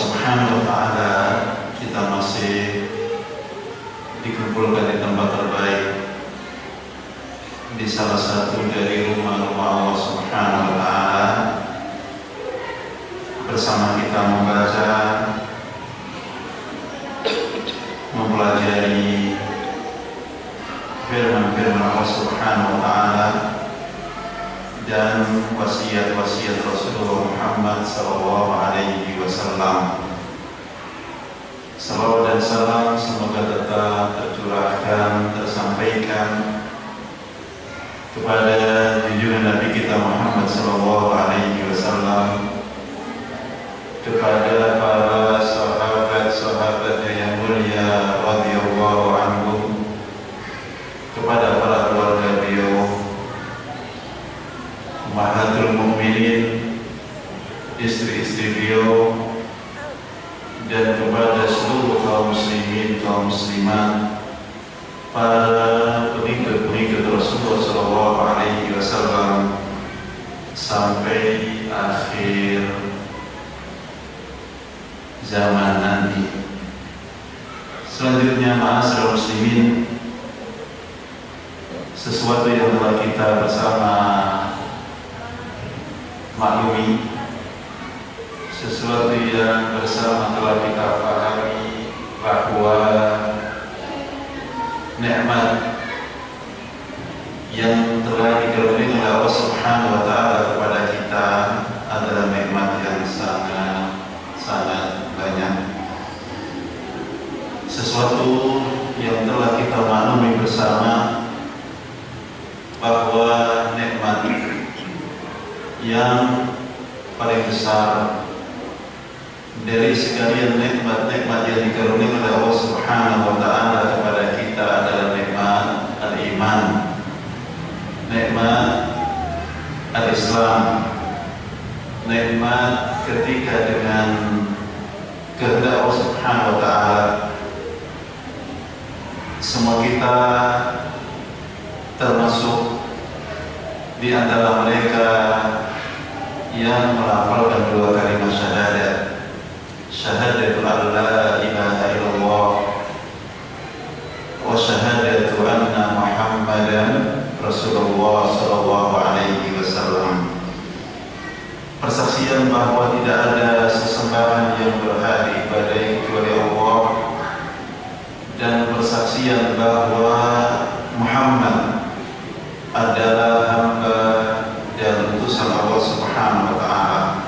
Subhanahu wa ta'ala Kita masih dikumpulkan di tempat terbaik di salah satu dari rumah-rumah Allah Subhanahu wa taala. Bersama kita membaca mempelajari firman-firman Allah Subhanahu wa taala dan wasiat-wasiat Rasulullah Muhammad sallallahu alaihi wasallam. Salawat dan salam semoga tetap tercurahkan, tersampaikan kepada junjungan Nabi kita Muhammad sallallahu alaihi wasallam kepada para sahabat-sahabatnya yang mulia radhiyallahu anhum kepada para keluarga beliau Ummahatul Mukminin istri-istri beliau dan kepada seluruh kaum muslimin kaum muslimat para pengikut-pengikut Rasulullah Sallallahu Alaihi Wasallam sampai akhir zaman nanti. Selanjutnya, ma'asyiral muslimin, sesuatu yang telah kita bersama maklumi, sesuatu yang bersama telah kita pahami bahwa nikmat yang telah dikaruniai oleh Allah Subhanahu wa taala kepada kita adalah nikmat yang sangat sangat banyak. Sesuatu yang telah kita maklumi bersama bahwa nikmat yang paling besar dari sekalian nikmat-nikmat yang dikaruniai oleh Allah Subhanahu wa taala kepada kita adalah nikmat al-iman. Nikmat al-Islam. Nikmat ketika dengan kehendak Allah Subhanahu wa taala semua kita termasuk di antara mereka yang melafalkan dua kalimat syahadat. Syahadatu an la ilaha illallah wa syahadatu anna muhammadan rasulullah sallallahu alaihi wasallam. Persaksian bahwa tidak ada sesembahan yang berhak diibadahi kecuali Allah dan persaksian bahwa Muhammad adalah hamba dan utusan Allah Taala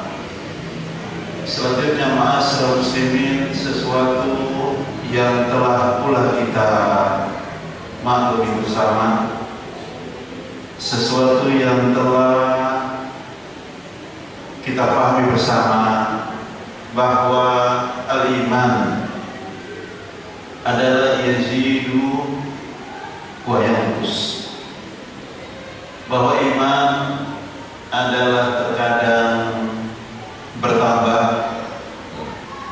Selanjutnya ma'asyiral muslimin sesuatu yang telah pula kita maklumi bersama sesuatu yang telah kita pahami bersama bahwa al-iman adalah yazidu wa. Bahwa iman adalah terkadang bertambah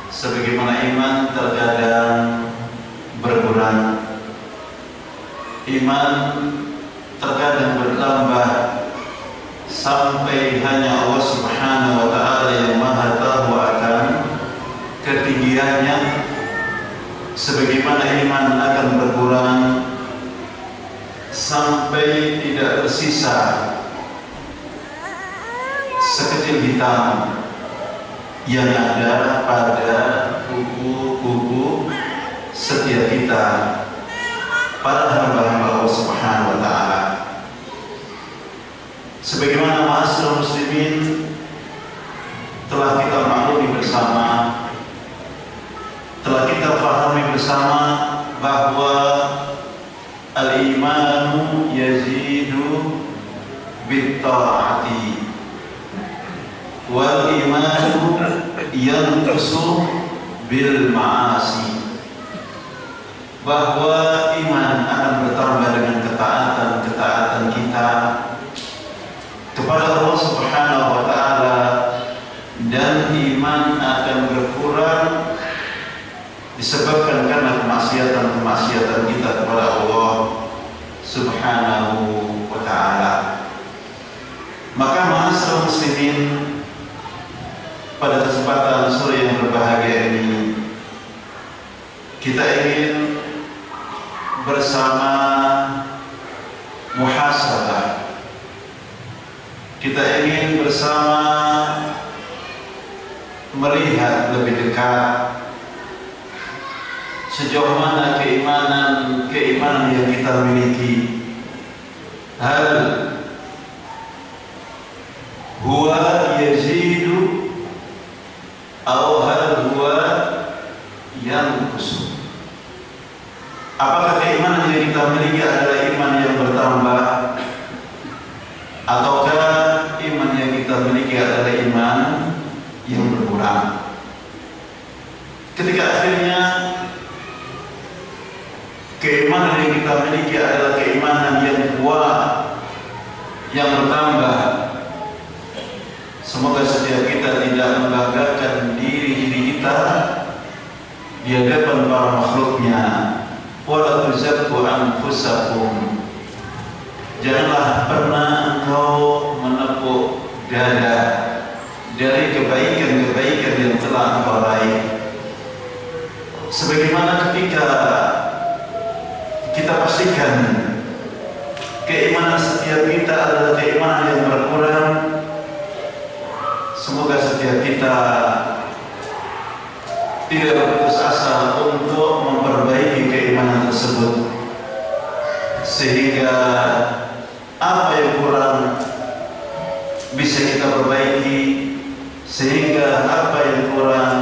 sebagaimana iman terkadang berkurang. Iman terkadang bertambah sampai hanya Allah Subhanahu wa taala yang Maha tahu akan ketinggiannya sebagaimana iman akan berkurang sampai tidak tersisa sekecil hitam yang ada pada kuku-kuku setiap kita. Para hamba-hamba Allah Subhanahu wa taala. Sebagaimana ma'asyiral muslimin telah kita maklumi bersama telah kita pahami bersama bahwa al-imanu yazidu bitta'ati wal imanu yanqusu bil ma'asi bahwa iman akan bertambah dengan ketaatan-ketaatan kita kepada Allah Subhanahu wa taala dan iman akan berkurang disebabkan karena kemaksiatan-kemaksiatan kita kepada Allah Subhanahu wa taala. Maka ma'asyiral muslimin pada kesempatan sore yang berbahagia ini kita ingin bersama muhasabah. Kita ingin bersama melihat lebih dekat. Sejauh mana keimanan keimanan yang kita miliki. Hal huwa yazidu atau hal huwa yang kusuk apakah keimanan yang kita miliki adalah iman yang bertambah? Ataukah iman yang kita miliki adalah iman yang berkurang? Ketika akhirnya keimanan yang kita miliki adalah keimanan yang kuat yang bertambah. Semoga setiap kita tidak membanggakan diri diri kita di hadapan para makhluknya wala tuzakku anfusakum. Janganlah pernah engkau menepuk dada dari kebaikan-kebaikan yang telah engkau raih. Sebagaimana ketika kita pastikan keimanan setiap kita adalah keimanan yang berkurang semoga setiap kita tidak sehingga apa yang kurang bisa kita perbaiki sehingga apa yang kurang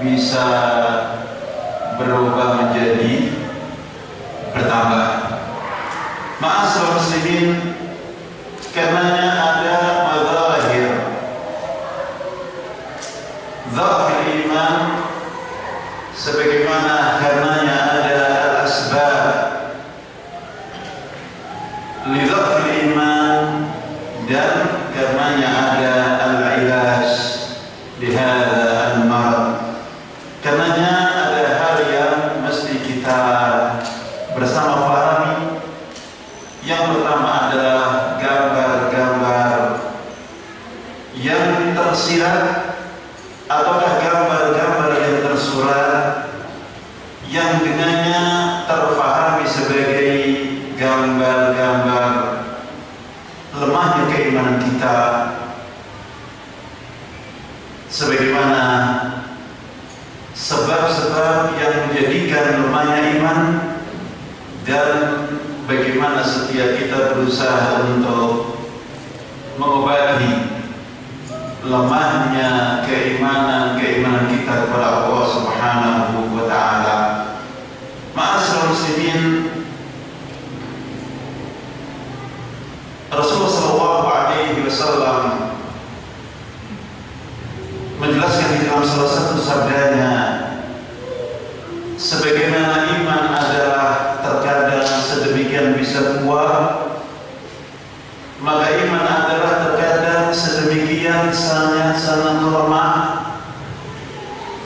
bisa berubah menjadi bertambah. Ma'asal muslimin karenanya ada mazahir Zahir iman sebagaimana karenanya ada al-asbab li zahir iman dan karenanya ada al-ilaj di hadha al-marad karenanya ada hal yang mesti kita bersama pahami yang pertama adalah gambar-gambar yang tersirat ataukah gambar-gambar yang tersurat yang dengannya terfahami sebagai gambar-gambar lemahnya keimanan kita sebagaimana sebab-sebab yang menjadikan lemahnya iman dan bagaimana setiap kita berusaha untuk mengobati lemahnya keimanan keimanan kita kepada Allah Subhanahu wa taala. Ma'asyiral muslimin Rasulullah sallallahu alaihi wasallam dalam salah satu sabdanya sebagaimana iman adalah terkadang sedemikian bisa kuat maka iman adalah terkadang sedemikian sangat sangat lemah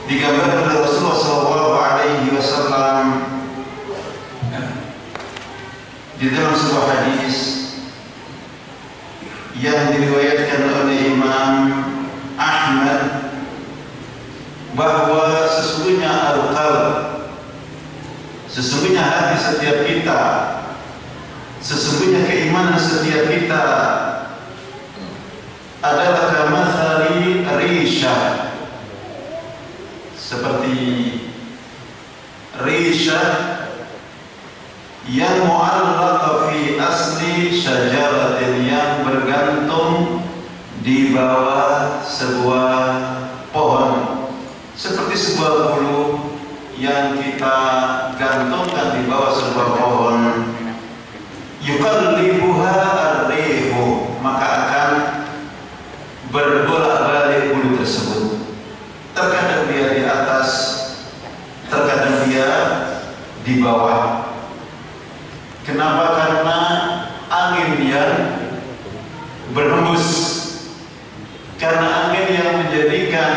digambarkan oleh Rasulullah Shallallahu Alaihi Wasallam di dalam sebuah hadis yang diriwayatkan oleh Imam Ahmad bahwa sesungguhnya al-qalb sesungguhnya hati setiap kita sesungguhnya keimanan setiap kita adalah kamathali risha seperti risha yang mu'allaqa fi asli syajaratin yang bergantung di bawah sebuah pohon. Seperti sebuah bulu yang kita gantungkan di bawah sebuah pohon yukallibuha arrihu maka akan berbolak-balik bulu tersebut. Terkadang dia di atas terkadang dia di bawah. Kenapa? Karena angin yang berhembus. Karena angin yang menjadikan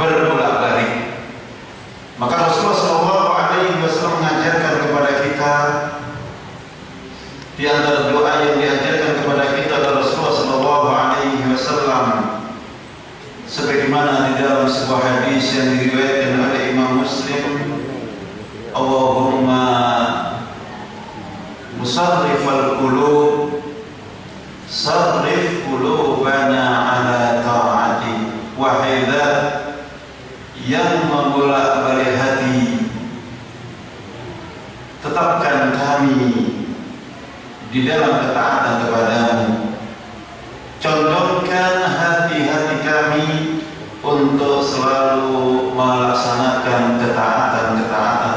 berbolak-balik. Maka Rasulullah Shallallahu Alaihi Wasallam mengajarkan kita di antara doa yang diajarkan kepada kita adalah Rasulullah Shallallahu Alaihi Wasallam sebagaimana di dalam sebuah hadis yang diriwayatkan oleh Imam Muslim Allahumma musarrif al-qulub sarrif qulubana ala ta'ati wahai yang membolak-balik hati tetapkan kami di dalam ketaatan kepadamu. Condongkan hati-hati kami untuk selalu melaksanakan ketaatan-ketaatan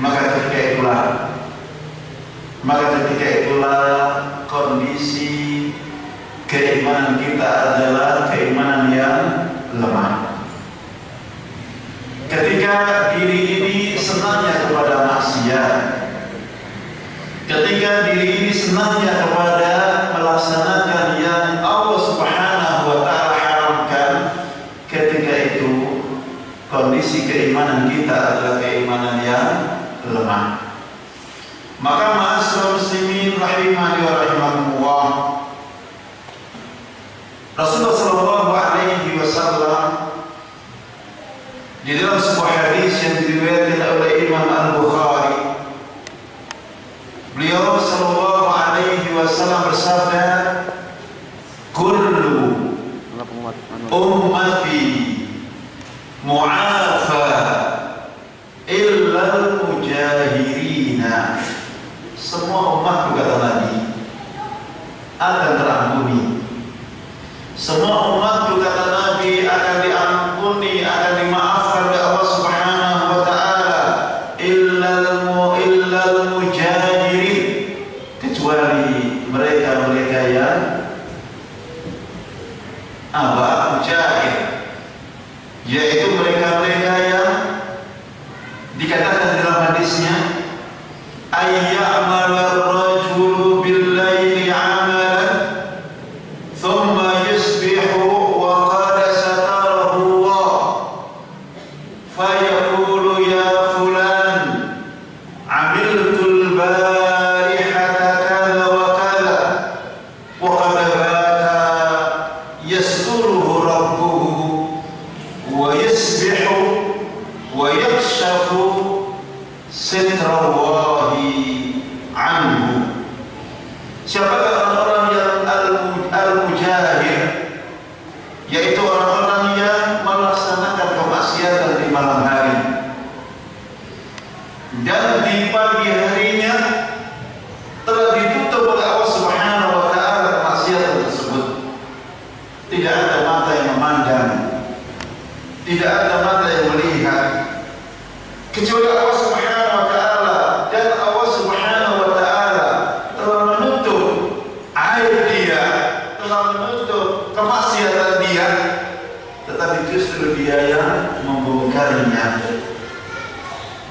maka ketika itulah maka ketika itulah kondisi keimanan kita adalah keimanan yang lemah. Ketika diri ini senangnya kepada maksiat ketika diri ini senangnya kepada melaksanakan yang Allah Subhanahu wa taala haramkan ketika itu kondisi keimanan kita adalah keimanan yang lemah. Maka ma'asyiral rahimah rahimani wa rahimakumullah. Rasulullah sallallahu alaihi wasallam di dalam sebuah hadis yang diriwayatkan oleh Imam Al-Bukhari beliau sallallahu alaihi wasallam bersabda kullu anu. ummati mu'ad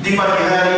bipartidario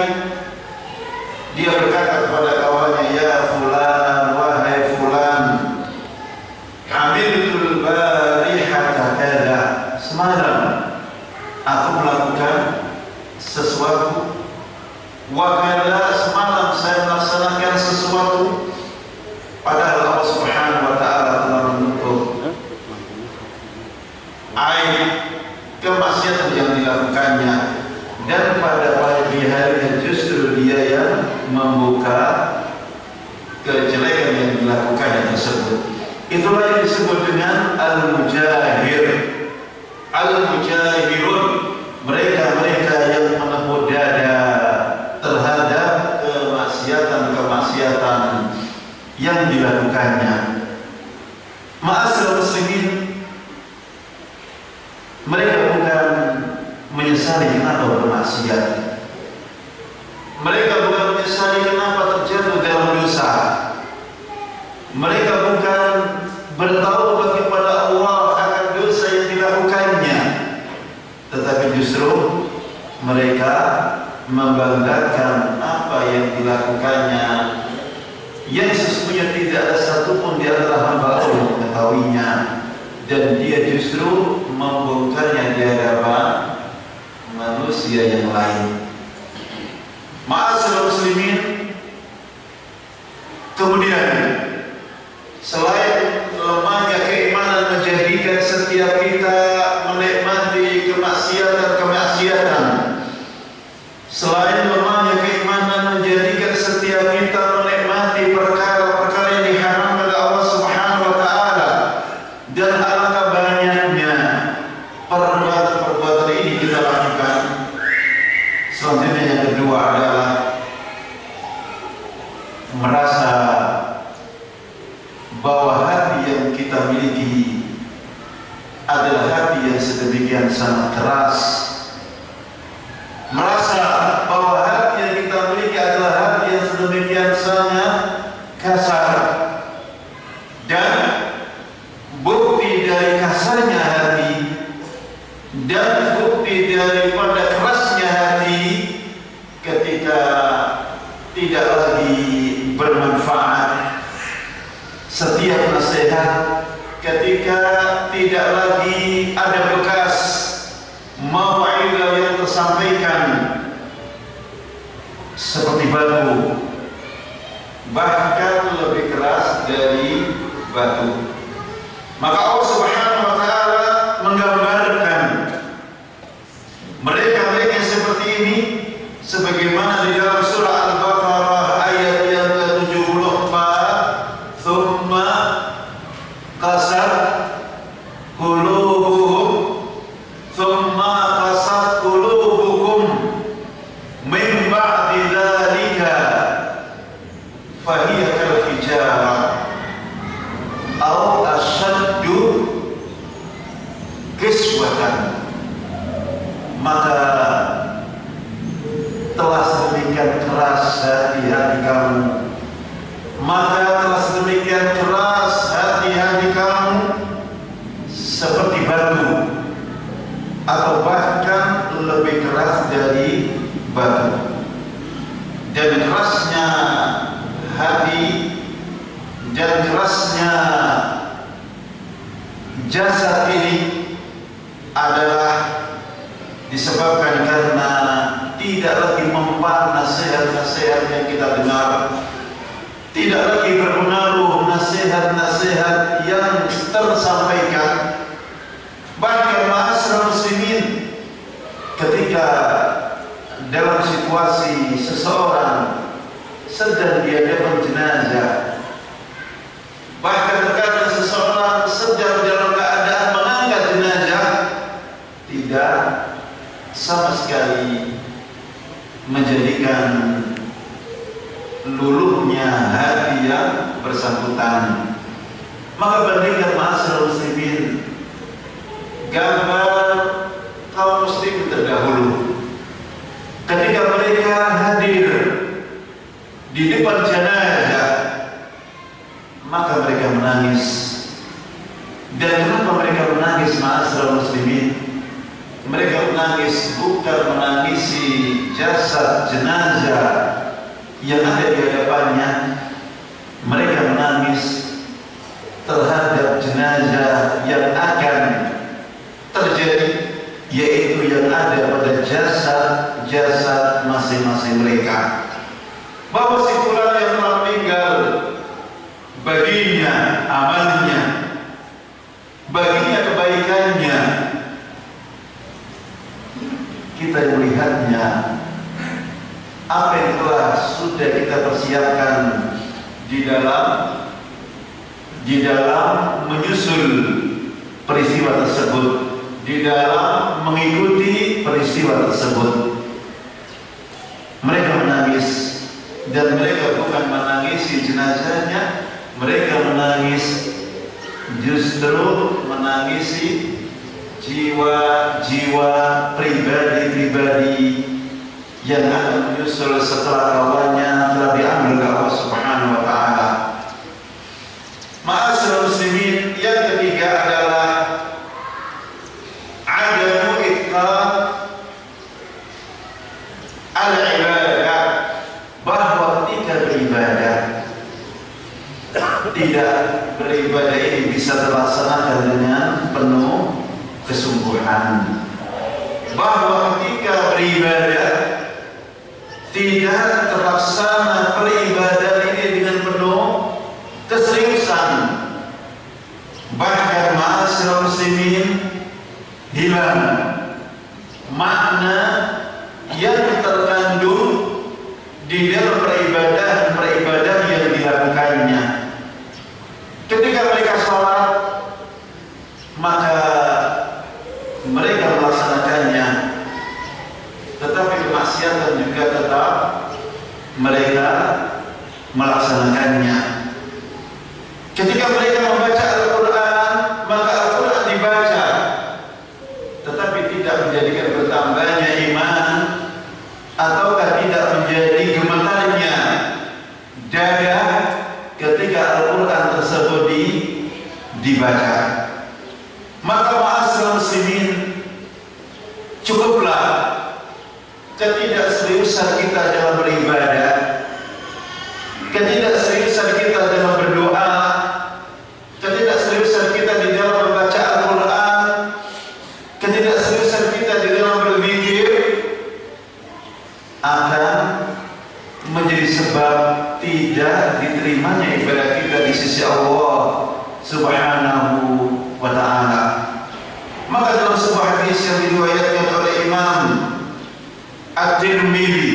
lain. Ma'asyiral muslimin, kemudian selain lemahnya keimanan menjadikan setiap kita menikmati kemaksiatan-kemaksiatan selain sangat nasihat-nasihat yang kita dengar. Tidak lagi berpengaruh nasihat-nasihat yang tersampaikan. Bahkan ma'asra muslimin ketika dalam situasi seseorang sedang diadakan jenazah bahkan terkadang seseorang sedang dalam keadaan mengangkat jenazah tidak sama sekali menjadikan luluhnya hati yang bersangkutan. Maka bandingkan ma'asyiral muslimin. Gambar kaum muslim terdahulu. Ketika mereka hadir di depan jenazah maka mereka menangis. Dan kenapa mereka menangis ma'asyiral muslimin? Mereka menangis bukan menangisi jasad jenazah yang ada di hadapannya mereka menangis terhadap jenazah yang akan terjadi yaitu yang ada pada jasad-jasad masing-masing mereka. Bahwa si fulan yang telah meninggal baginya amalnya baginya kebaikannya kita melihatnya apa yang telah sudah kita persiapkan di dalam di dalam menyusul peristiwa tersebut di dalam mengikuti peristiwa tersebut. Mereka menangis dan mereka bukan menangisi jenazahnya mereka menangis justru menangisi jiwa-jiwa pribadi-pribadi yang akan menyusul setelah kawannya telah diambil oleh Allah Subhanahu wa taala. Ma'asyiral muslimin, yang ketiga adalah adamu itqan al-ibadah bahwa ketika beribadah tidak beribadah ini bisa terlaksanakan dengan penuh kesungguhan bahwa ketika beribadah tidak terlaksana beribadah ini dengan penuh keseriusan. Bahkan ma'asyiral muslimin hilang. Makna yang terkandung di dalam peribadahan-peribadahan yang dilakukannya. Ketika mereka sholat maka mereka melaksanakannya tetapi kemaksiatan juga tetap mereka melaksanakannya. Ketika mereka membaca Al-Quran maka Al-Quran dibaca. Tetapi tidak menjadikan bertambahnya iman ataukah tidak menjadi gemetarnya. Dada ketika Al-Quran tersebut di, dibaca keseriusan kita dalam beribadah, ketidakseriusan kita dalam berdoa, ketidakseriusan kita di dalam membaca Al-Quran, ketidakseriusan kita di dalam berzikir akan menjadi sebab tidak diterimanya ibadah kita di sisi Allah Subhanahu wa taala. Maka dalam sebuah hadis yang diriwayatkan oleh Imam At-Tirmidzi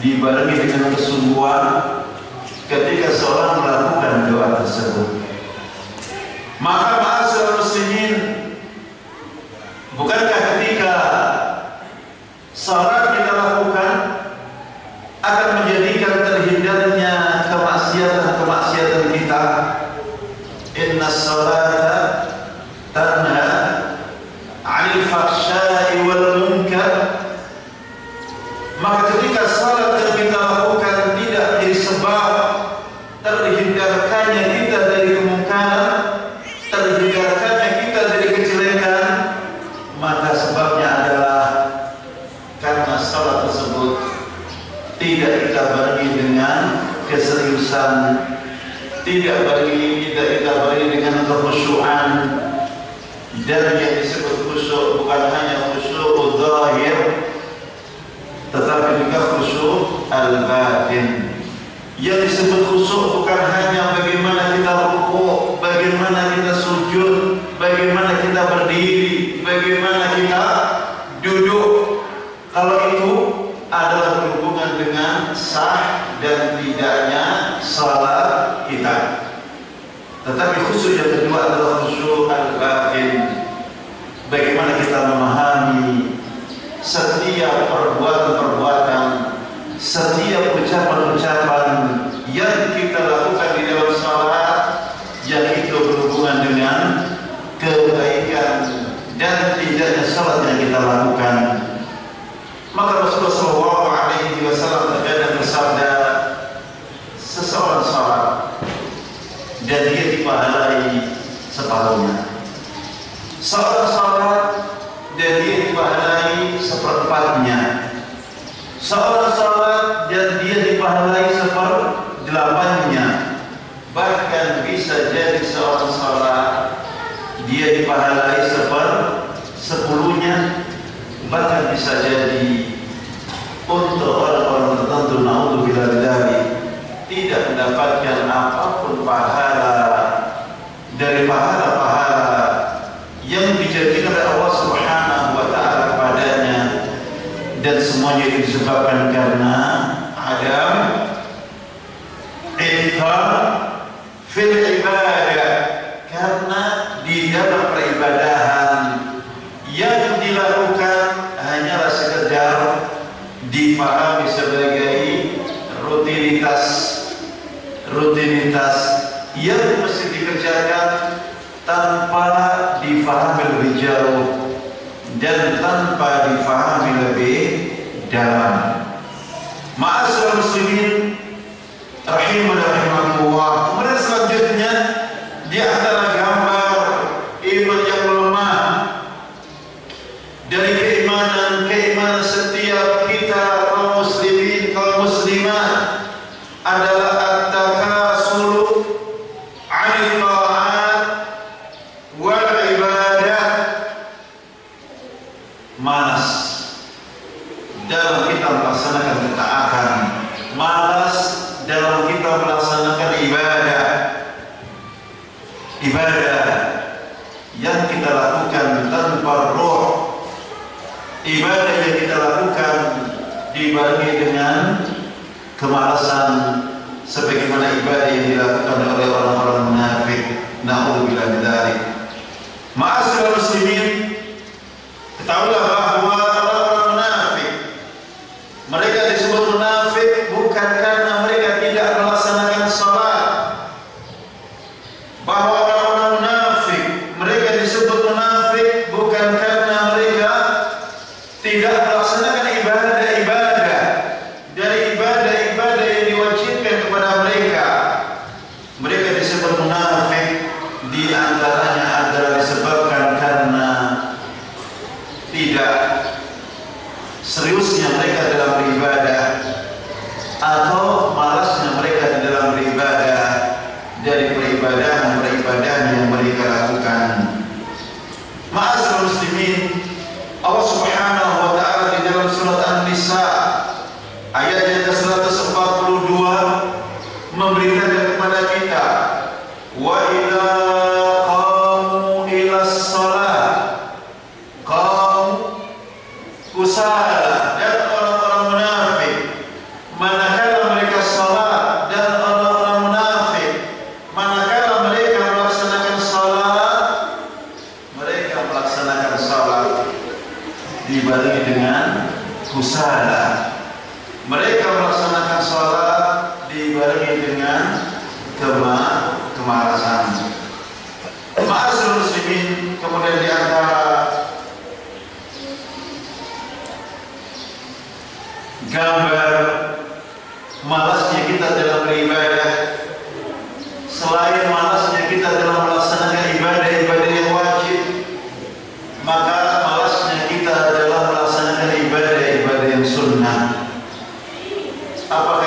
dibarengi dengan kesungguhan ketika seorang melakukan doa tersebut. Maka bahasa muslimin bukankah ketika salat kita lakukan akan menjadikan terhindarnya kemaksiatan-kemaksiatan kita. Inna salat disebut khusyuk bukan hanya bagaimana kita rukuk, bagaimana kita sujud, bagaimana kita berdiri, bagaimana kita duduk. Kalau itu adalah berhubungan dengan sah dan tidaknya salat kita. Tetapi khusus yang kedua adalah khusyuk al-batin. Bagaimana kita memahami setiap perbuatan pahala. Dari pahala-pahala yang dijadikan oleh Allah Subhanahu wa taala kepadanya. Dan semuanya itu disebabkan karena Adam yang mesti dikerjakan tanpa difahami lebih jauh dan tanpa difahami lebih dalam. Ma'asal muslimin rahimakumullah ibadah yang kita lakukan tanpa roh. Ibadah yang kita lakukan dibagi dengan kemalasan sebagaimana ibadah yang dilakukan oleh orang-orang munafik. Naudzubillah min dzalik ma'asyiral muslimin ketahuilah Apa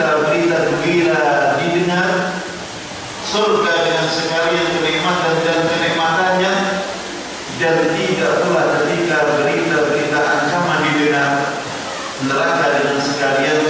berita-berita gembira didengar surga dengan sekalian kenikmatan dan kenikmatannya dan tidak pula ketika berita-berita ancaman didengar neraka dengan sekalian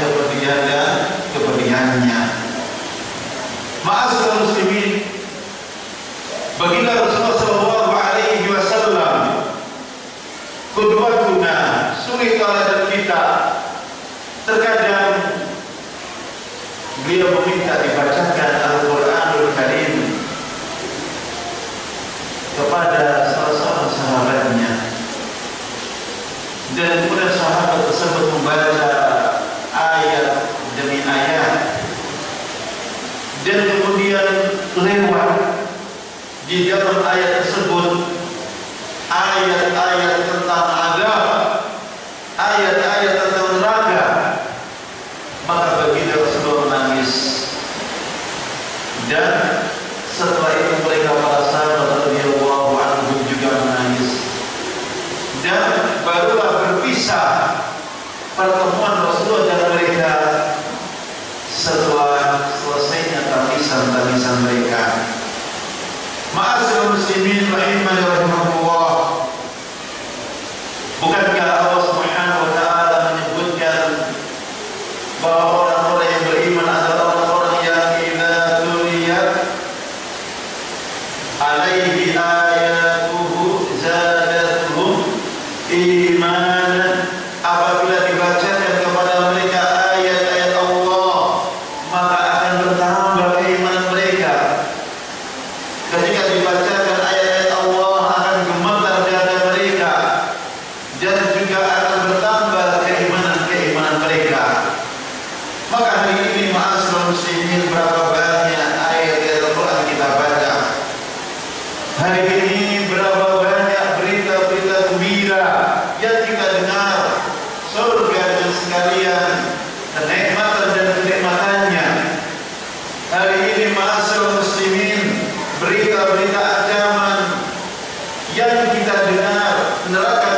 Nada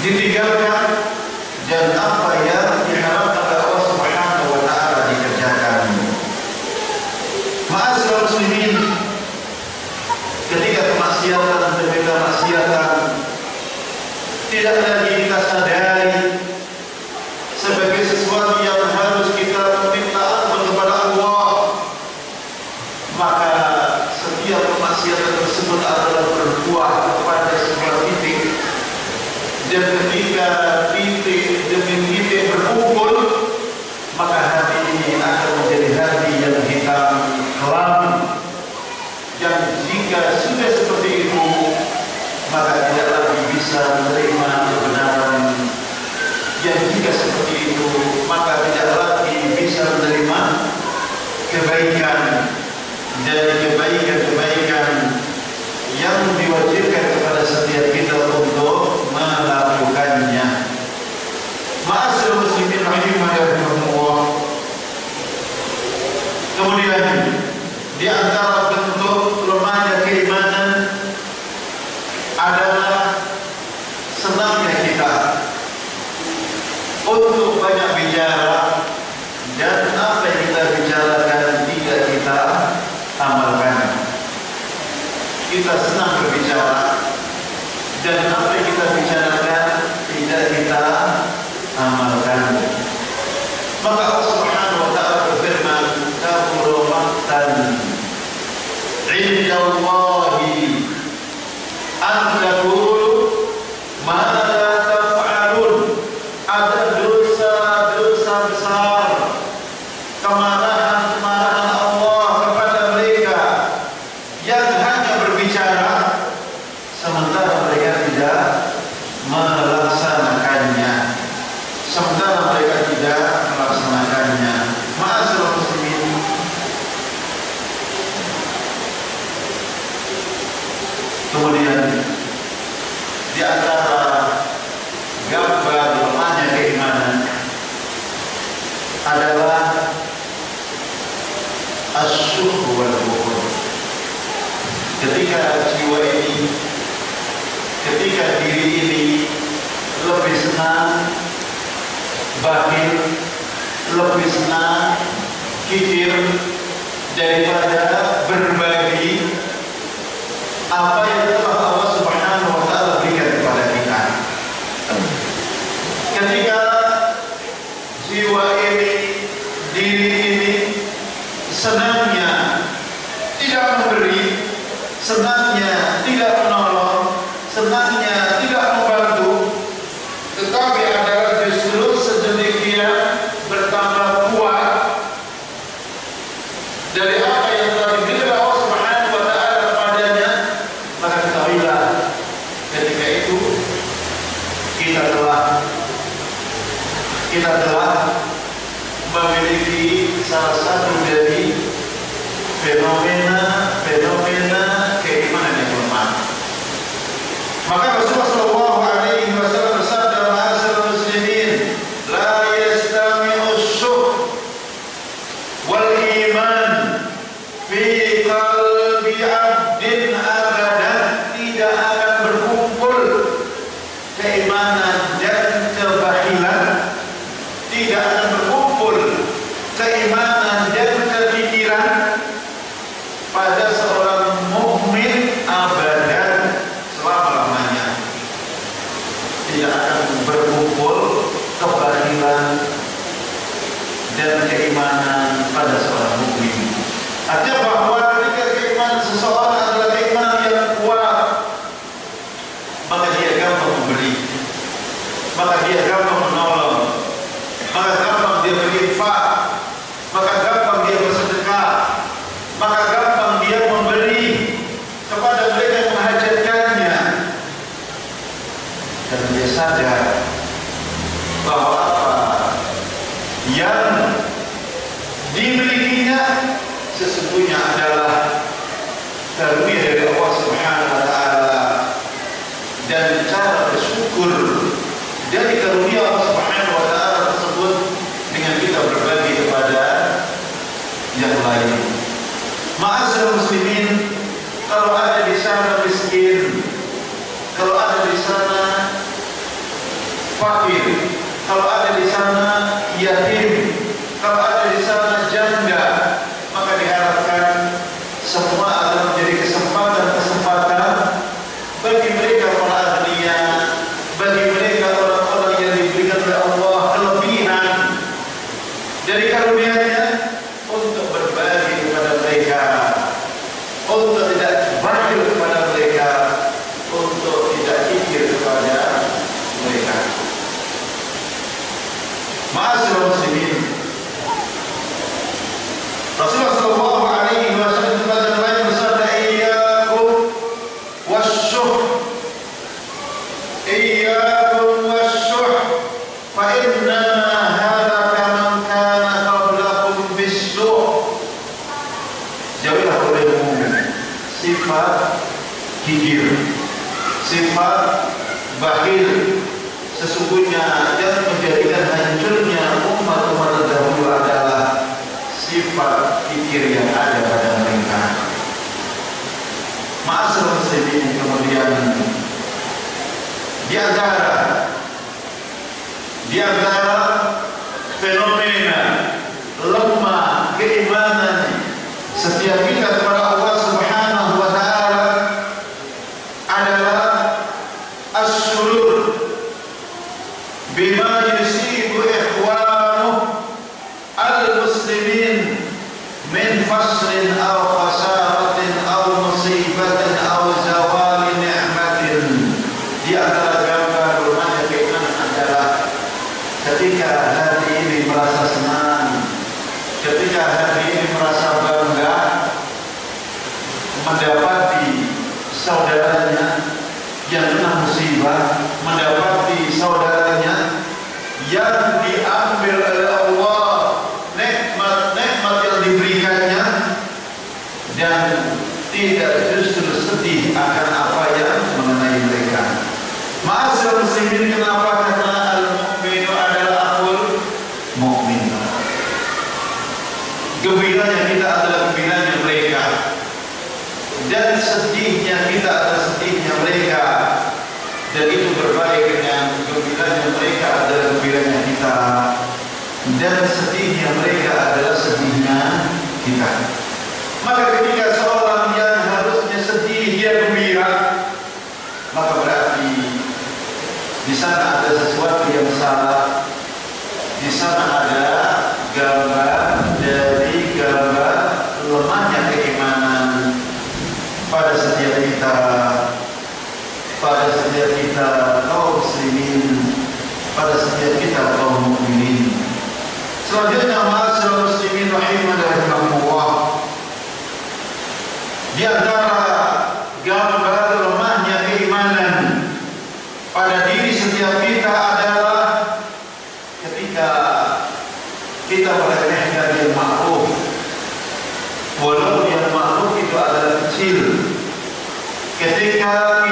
ditinggalkan dan apa yang diharapkan oleh Allah Subhanahu wa taala dikerjakan. Ma'asyiral muslimin, ketika kemaksiatan demi kemaksiatan tidak ada ketika titik demi titik berkumpul maka hati ini akan menjadi hati yang hitam kelam. Yang jika sudah seperti itu maka tidak lagi bisa menerima kebenaran. Yang jika seperti itu maka tidak lagi bisa menerima kebaikan. Dari kebaikan-kebaikan yang diwajibkan kepada setiap kita Di antara bentuk lemahnya keimanan adalah senangnya kita untuk banyak bicara dan apa yang kita bicarakan tidak kita amalkan. Kita senang berbicara dan apa yang kita bicarakan tidak kita amalkan. Maka Allah عند الله أن تكون maka dia gampang memberi, maka dia gampang menolong, maka gampang dia berinfak, maka gampang dia bersedekah, maka gampang dia memberi kepada mereka yang menghajatkannya. Dan dia sadar bahwa apa? Yang dimilikinya sesungguhnya adalah karunia dari kalau ada di sana yatim, Di antara di antara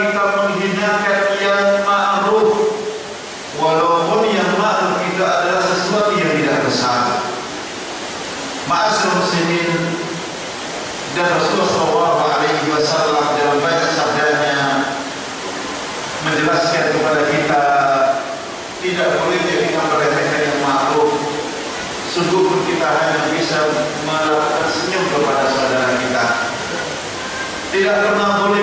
kita menghinakan yang ma'ruf. Walaupun yang ma'ruf itu adalah sesuatu yang tidak besar ma'asir muslimin dan Rasulullah sallallahu alaihi wasallam dalam banyak sabdanya menjelaskan kepada kita tidak boleh kita meremehkan yang ma'ruf. Sungguh pun kita hanya bisa melakukan senyum kepada saudara kita. Tidak pernah boleh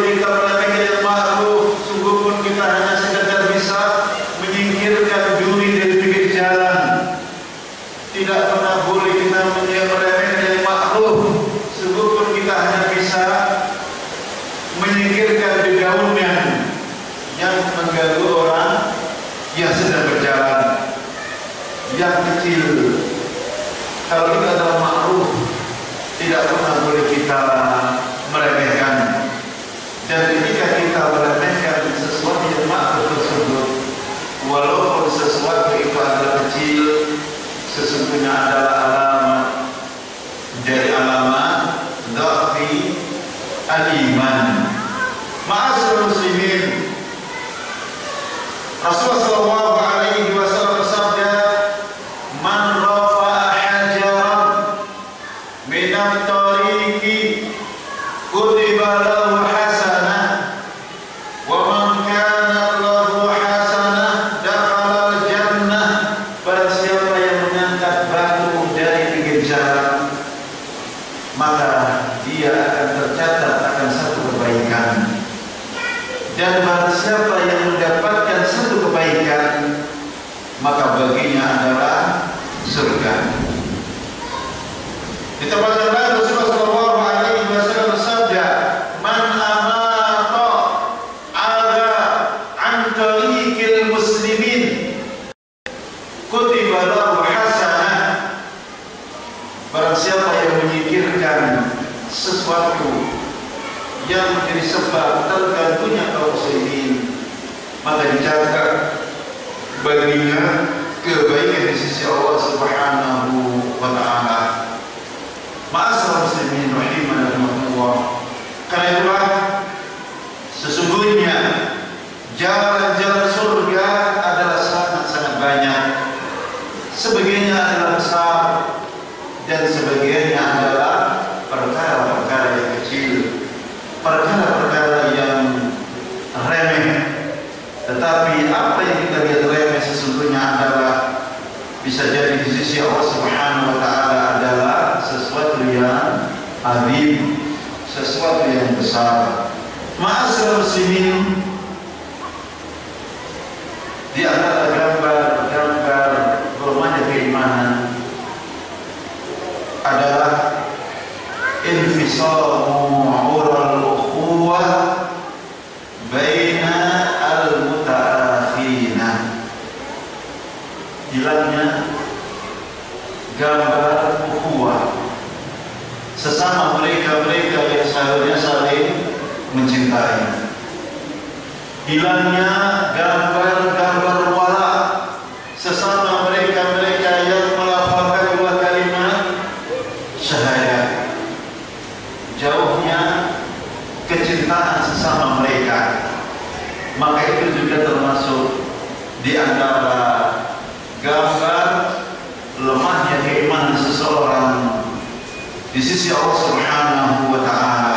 sesuatu yang menjadi sebab tergantungnya kaum muslimin maka dijaga baginya kebaikan di sisi Allah Subhanahu wa taala. Ma'asal muslimin sesuatu yang besar. Ma'asal muslimin di antara gambar-gambar rumahnya keimanan adalah infisamu ural ukhuwah baina al-muta'afina hilangnya gambar ukhuwah sesama mereka-mereka yang seharusnya saling mencintai hilangnya gambar-gambar wala. Sesama mereka-mereka yang melafalkan dua kalimat syahadat jauhnya kecintaan sesama mereka. Maka itu juga termasuk di antara gambar lemahnya keimanan seseorang di sisi Allah Subhanahu wa taala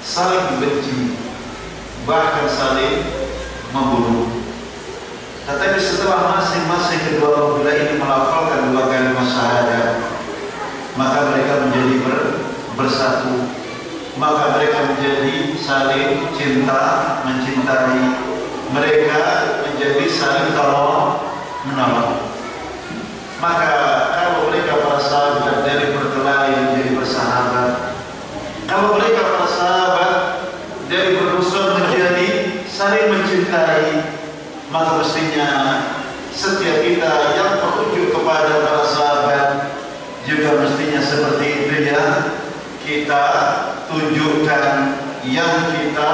saling membenci, bahkan saling membunuh. Tetapi setelah masing-masing kedua kabilah ini melafalkan dua kalimat syahadat, maka mereka menjadi ber, bersatu, maka mereka menjadi saling cinta, mencintai, mereka menjadi saling tolong menolong. Maka kalau mereka para sahabat dari berkelahi menjadi bersahabat, kalau mereka para sahabat dari bermusuhan menjadi saling mencintai, maka mestinya setiap kita yang merujuk kepada para sahabat juga mestinya seperti itu ya. Kita tunjukkan yang kita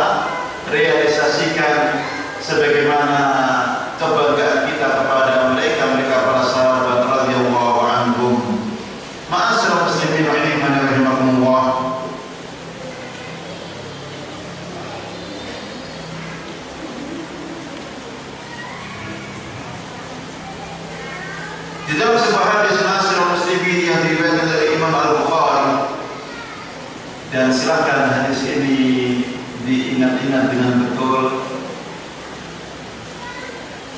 realisasikan sebagaimana kebanggaan kita kepada mereka mereka para sahabat sebuah hadis Nasirul Muslimin yang diriwayatkan dari Imam Al-Bukhari dan silakan hadis ini diingat-ingat dengan betul.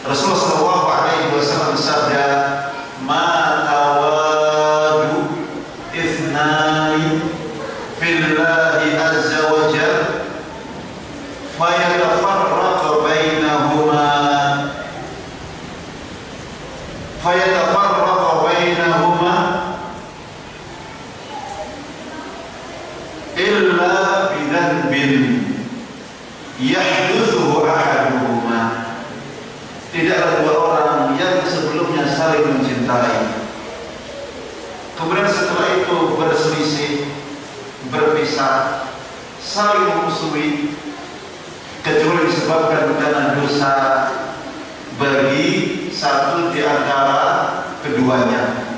Rasulullah Shallallahu Alaihi Wasallam bersabda matawadu ithnani fillahi azza wa jal fayatafarraqu bainahuma fayatafarraqu saling mencintai. Kemudian setelah itu berselisih berpisah saling memusuhi kecuali disebabkan karena dosa bagi satu di antara keduanya.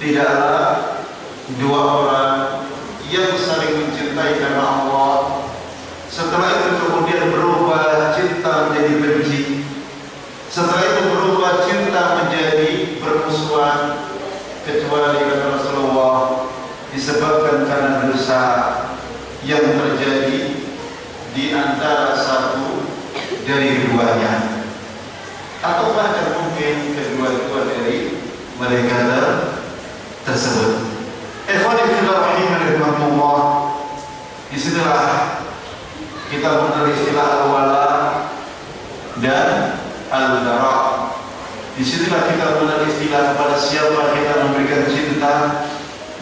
Tidaklah dua orang yang saling mencintai karena Allah. Setelah itu kemudian berubah cinta menjadi benci. Setelah itu berubah cinta menjadi bermusuhan kecuali kata Rasulullah disebabkan karena dosa yang terjadi di antara satu dari keduanya atau bahkan mungkin kedua-dua dari mereka tersebut. Ikhwani fillah rahimahumullah. Di sinilah kita mengenal istilah al-wala dan al-dara. Di sinilah kita mengenal istilah kepada siapa kita memberikan cinta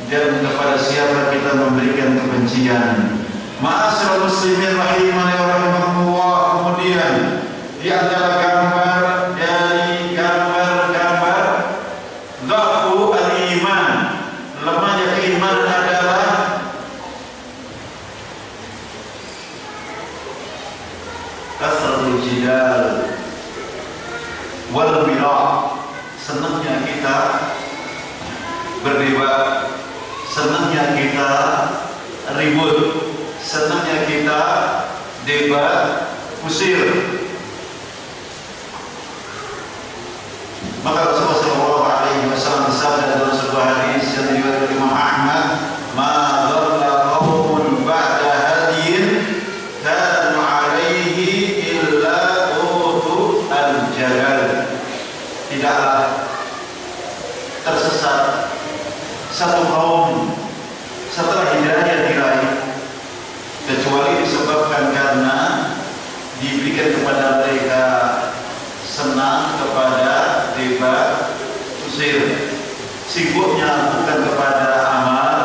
dan kepada siapa kita memberikan kebencian. Ma'asyiral muslimin rahimani wa rahimakumullah. Kemudian di antara gambar dari gambar-gambar dhafu al-iman lemahnya keimanan adalah kasratul jidal wal senangnya kita berdebat senangnya kita ribut. Senangnya kita debat kusir. Maka Rasulullah Wasallam bersabda dalam sebuah hadis yang diriwayatkan Imam Ahmad, "Ma satu kaum setelah hidayah diraih. Kecuali disebabkan karena diberikan kepada mereka senang kepada debat usir sibuknya bukan kepada amal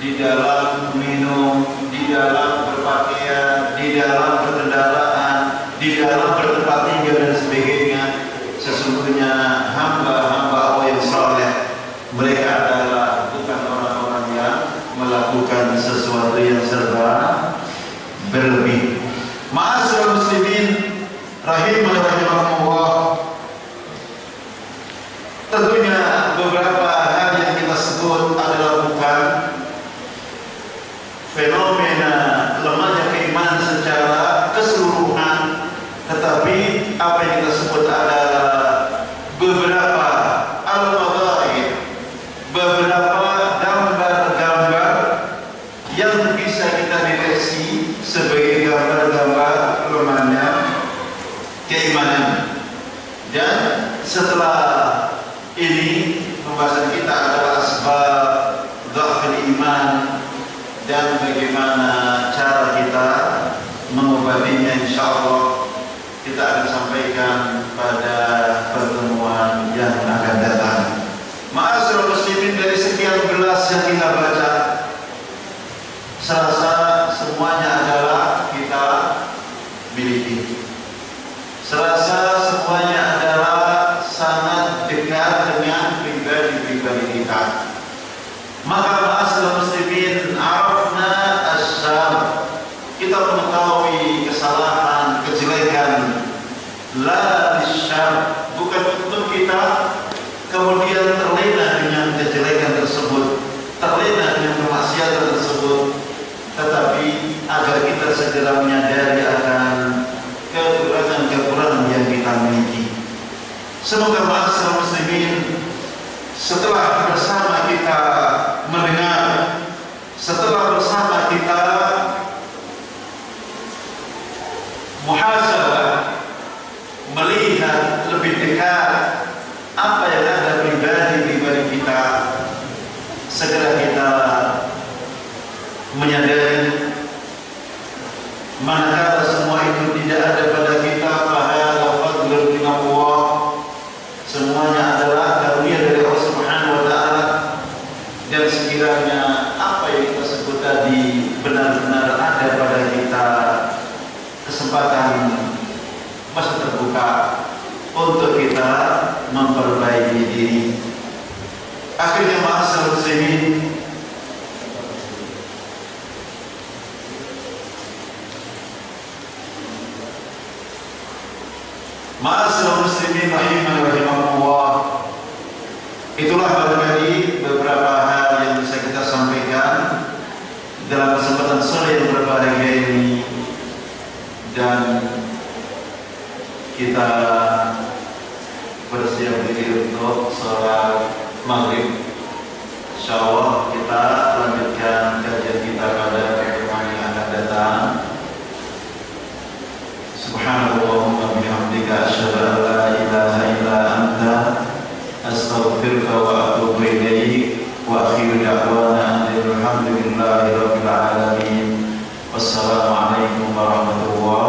di dalam minum, di dalam berpakaian, di dalam berkendaraan, di dalam bertempat tinggal dan sebagainya. Sesungguhnya hamba-hamba Allah yang soleh, mereka adalah bukan orang-orang yang melakukan sesuatu yang serba ber sudah menyadari akan kekurangan-kekurangan yang kita miliki. Semoga bangsa muslimin setelah bersama kita mendengar, setelah bersama kita muhasabah, melihat lebih dekat apa yang ada pribadi di balik kita, segera kita menyadari Muslim rahiman rahimahullah. Itulah barangkali beberapa hal yang bisa kita sampaikan dalam kesempatan sore yang berbahagia ini dan kita bersiap diri untuk sholat maghrib. Insyaallah kita lanjutkan kajian kita pada pertemuan yang akan datang. Subhanallah, wa bihamdika asyhadu إله إلا أنت أستغفرك وأتوب إليك وأخير دعوانا أن الحمد لله رب العالمين. والسلام عليكم ورحمة الله.